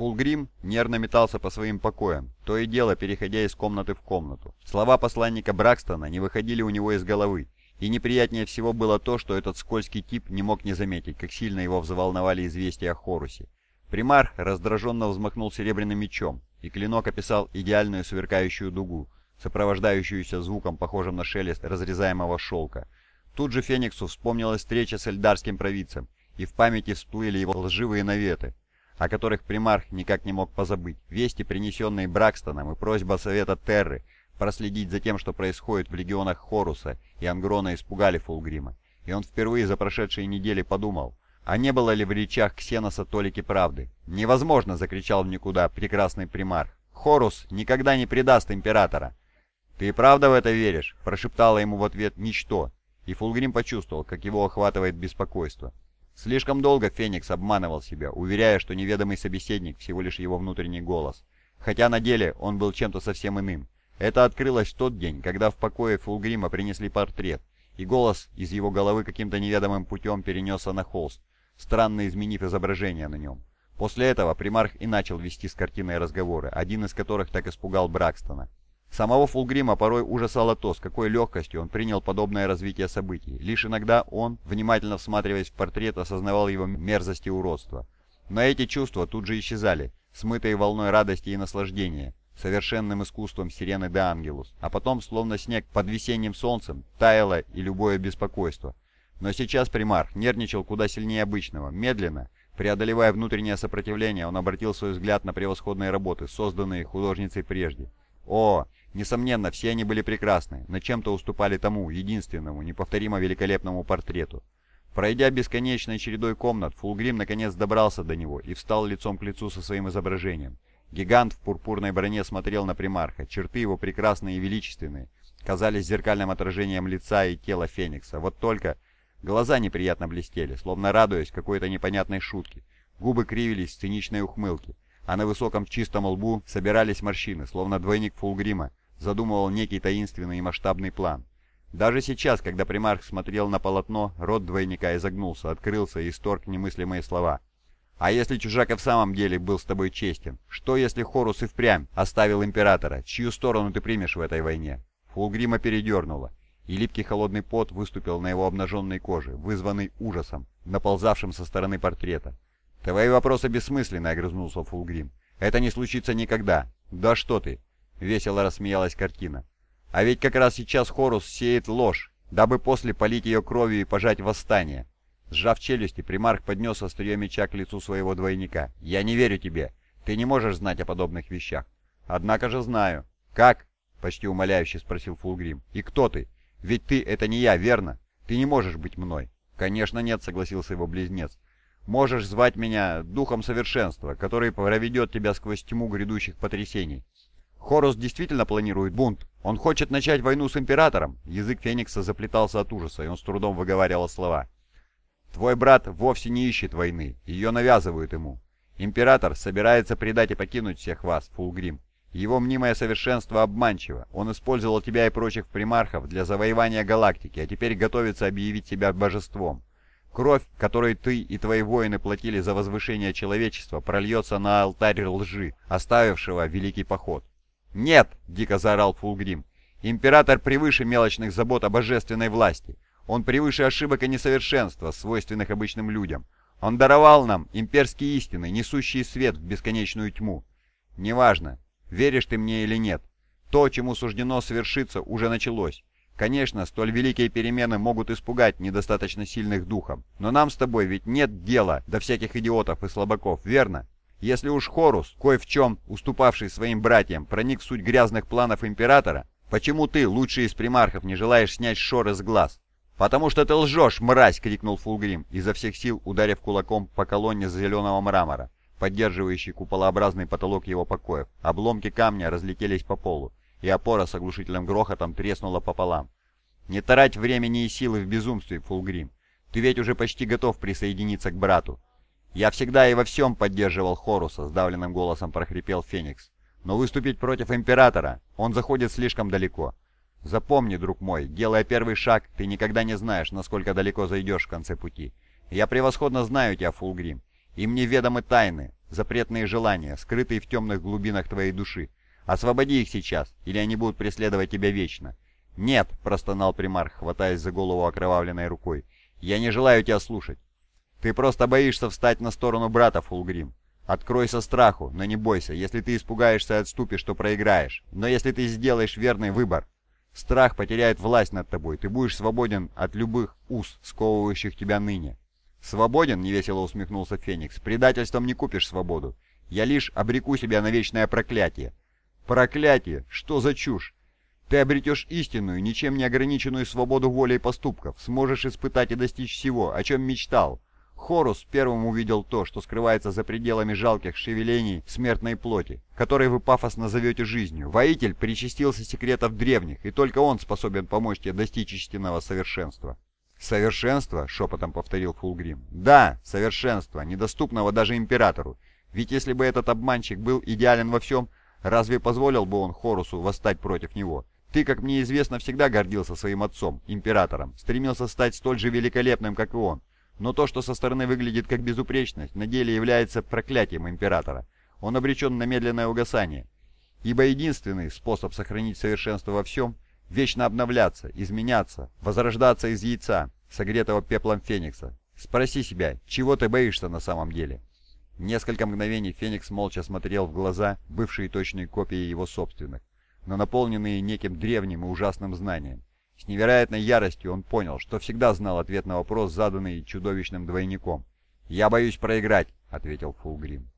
Фулгрим нервно метался по своим покоям, то и дело переходя из комнаты в комнату. Слова посланника Бракстона не выходили у него из головы, и неприятнее всего было то, что этот скользкий тип не мог не заметить, как сильно его взволновали известия о Хорусе. Примар раздраженно взмахнул серебряным мечом, и клинок описал идеальную сверкающую дугу, сопровождающуюся звуком, похожим на шелест разрезаемого шелка. Тут же Фениксу вспомнилась встреча с эльдарским провидцем, и в памяти всплыли его лживые наветы, о которых примарх никак не мог позабыть. Вести, принесенные Бракстоном, и просьба Совета Терры проследить за тем, что происходит в легионах Хоруса и Ангрона испугали Фулгрима. И он впервые за прошедшие недели подумал, а не было ли в речах Ксеноса толики правды? «Невозможно!» — закричал в никуда прекрасный примарх. «Хорус никогда не предаст императора!» «Ты правда в это веришь?» — прошептала ему в ответ «Ничто!» И Фулгрим почувствовал, как его охватывает беспокойство. Слишком долго Феникс обманывал себя, уверяя, что неведомый собеседник всего лишь его внутренний голос. Хотя на деле он был чем-то совсем иным. Это открылось в тот день, когда в покое Фулгрима принесли портрет, и голос из его головы каким-то неведомым путем перенесся на холст, странно изменив изображение на нем. После этого примарх и начал вести с картиной разговоры, один из которых так испугал Бракстона. Самого Фулгрима порой ужасало то, с какой легкостью он принял подобное развитие событий. Лишь иногда он, внимательно всматриваясь в портрет, осознавал его мерзость и уродство. Но эти чувства тут же исчезали, смытые волной радости и наслаждения, совершенным искусством сирены де Ангелус, а потом, словно снег под весенним солнцем, таяло и любое беспокойство. Но сейчас примарх нервничал куда сильнее обычного. Медленно, преодолевая внутреннее сопротивление, он обратил свой взгляд на превосходные работы, созданные художницей прежде. О, несомненно, все они были прекрасны, но чем-то уступали тому, единственному, неповторимо великолепному портрету. Пройдя бесконечной чередой комнат, Фулгрим наконец добрался до него и встал лицом к лицу со своим изображением. Гигант в пурпурной броне смотрел на примарха. Черты его прекрасные и величественные казались зеркальным отражением лица и тела Феникса. Вот только глаза неприятно блестели, словно радуясь какой-то непонятной шутке. Губы кривились в циничной ухмылке, а на высоком чистом лбу собирались морщины, словно двойник Фулгрима задумывал некий таинственный и масштабный план. Даже сейчас, когда примарх смотрел на полотно, рот двойника изогнулся, открылся и исторг немыслимые слова — а если чужак и в самом деле был с тобой честен? Что если Хорус и впрямь оставил Императора? Чью сторону ты примешь в этой войне?» Фулгрима передернула, и липкий холодный пот выступил на его обнаженной коже, вызванный ужасом, наползавшим со стороны портрета. «Твои вопросы бессмысленны», — огрызнулся Фулгрим. «Это не случится никогда». «Да что ты!» — весело рассмеялась картина. «А ведь как раз сейчас Хорус сеет ложь, дабы после полить ее кровью и пожать восстание. Сжав челюсти, примарх поднес острие меча к лицу своего двойника. «Я не верю тебе. Ты не можешь знать о подобных вещах». «Однако же знаю». «Как?» — почти умоляюще спросил Фулгрим. «И кто ты? Ведь ты — это не я, верно? Ты не можешь быть мной». «Конечно нет», — согласился его близнец. «Можешь звать меня Духом Совершенства, который проведет тебя сквозь тьму грядущих потрясений». Хорус действительно планирует бунт. Он хочет начать войну с Императором. Язык Феникса заплетался от ужаса, и он с трудом выговаривал слова. Твой брат вовсе не ищет войны, ее навязывают ему. Император собирается предать и покинуть всех вас, Фулгрим. Его мнимое совершенство обманчиво. Он использовал тебя и прочих примархов для завоевания галактики, а теперь готовится объявить себя божеством. Кровь, которой ты и твои воины платили за возвышение человечества, прольется на алтарь лжи, оставившего великий поход. «Нет!» — дико заорал Фулгрим. «Император превыше мелочных забот о божественной власти. Он превыше ошибок и несовершенства, свойственных обычным людям. Он даровал нам имперские истины, несущие свет в бесконечную тьму. Неважно, веришь ты мне или нет, то, чему суждено свершиться, уже началось. Конечно, столь великие перемены могут испугать недостаточно сильных духом, но нам с тобой ведь нет дела до всяких идиотов и слабаков, верно? Если уж Хорус, кое в чем уступавший своим братьям, проник в суть грязных планов Императора, почему ты, лучший из примархов, не желаешь снять шоры с глаз? «Потому что ты лжешь, мразь!» — крикнул Фулгрим, изо всех сил ударив кулаком по колонне зеленого мрамора, поддерживающей куполообразный потолок его покоев. Обломки камня разлетелись по полу, и опора с оглушительным грохотом треснула пополам. «Не тарать времени и силы в безумстве, Фулгрим. Ты ведь уже почти готов присоединиться к брату». «Я всегда и во всем поддерживал Хоруса», — сдавленным голосом прохрипел Феникс. «Но выступить против Императора он заходит слишком далеко. Запомни, друг мой, делая первый шаг, ты никогда не знаешь, насколько далеко зайдешь в конце пути. Я превосходно знаю тебя, Фулгрим, и мне ведомы тайны, запретные желания, скрытые в темных глубинах твоей души. Освободи их сейчас, или они будут преследовать тебя вечно». «Нет», — простонал примарх, хватаясь за голову окровавленной рукой, — «я не желаю тебя слушать. Ты просто боишься встать на сторону брата, Фулгрим. Откройся страху, но не бойся. Если ты испугаешься и отступишь, то проиграешь. Но если ты сделаешь верный выбор, страх потеряет власть над тобой. Ты будешь свободен от любых уз, сковывающих тебя ныне. «Свободен?» — невесело усмехнулся Феникс. «Предательством не купишь свободу. Я лишь обреку себя на вечное проклятие». «Проклятие? Что за чушь? Ты обретешь истинную, ничем не ограниченную свободу воли и поступков, сможешь испытать и достичь всего, о чем мечтал. Хорус первым увидел то, что скрывается за пределами жалких шевелений смертной плоти, которые вы пафосно назовете жизнью. Воитель причастился секретов древних, и только он способен помочь тебе достичь истинного совершенства. «Совершенство?» — шепотом повторил Фулгрим. «Да, совершенство, недоступного даже императору. Ведь если бы этот обманщик был идеален во всем, разве позволил бы он Хорусу восстать против него? Ты, как мне известно, всегда гордился своим отцом, императором, стремился стать столь же великолепным, как и он. Но то, что со стороны выглядит как безупречность, на деле является проклятием императора. Он обречен на медленное угасание. Ибо единственный способ сохранить совершенство во всем – вечно обновляться, изменяться, возрождаться из яйца, согретого пеплом Феникса. Спроси себя, чего ты боишься на самом деле? Несколько мгновений Феникс молча смотрел в глаза, бывшие точной копии его собственных, но наполненные неким древним и ужасным знанием. С невероятной яростью он понял, что всегда знал ответ на вопрос, заданный чудовищным двойником. «Я боюсь проиграть», — ответил Фулгрим.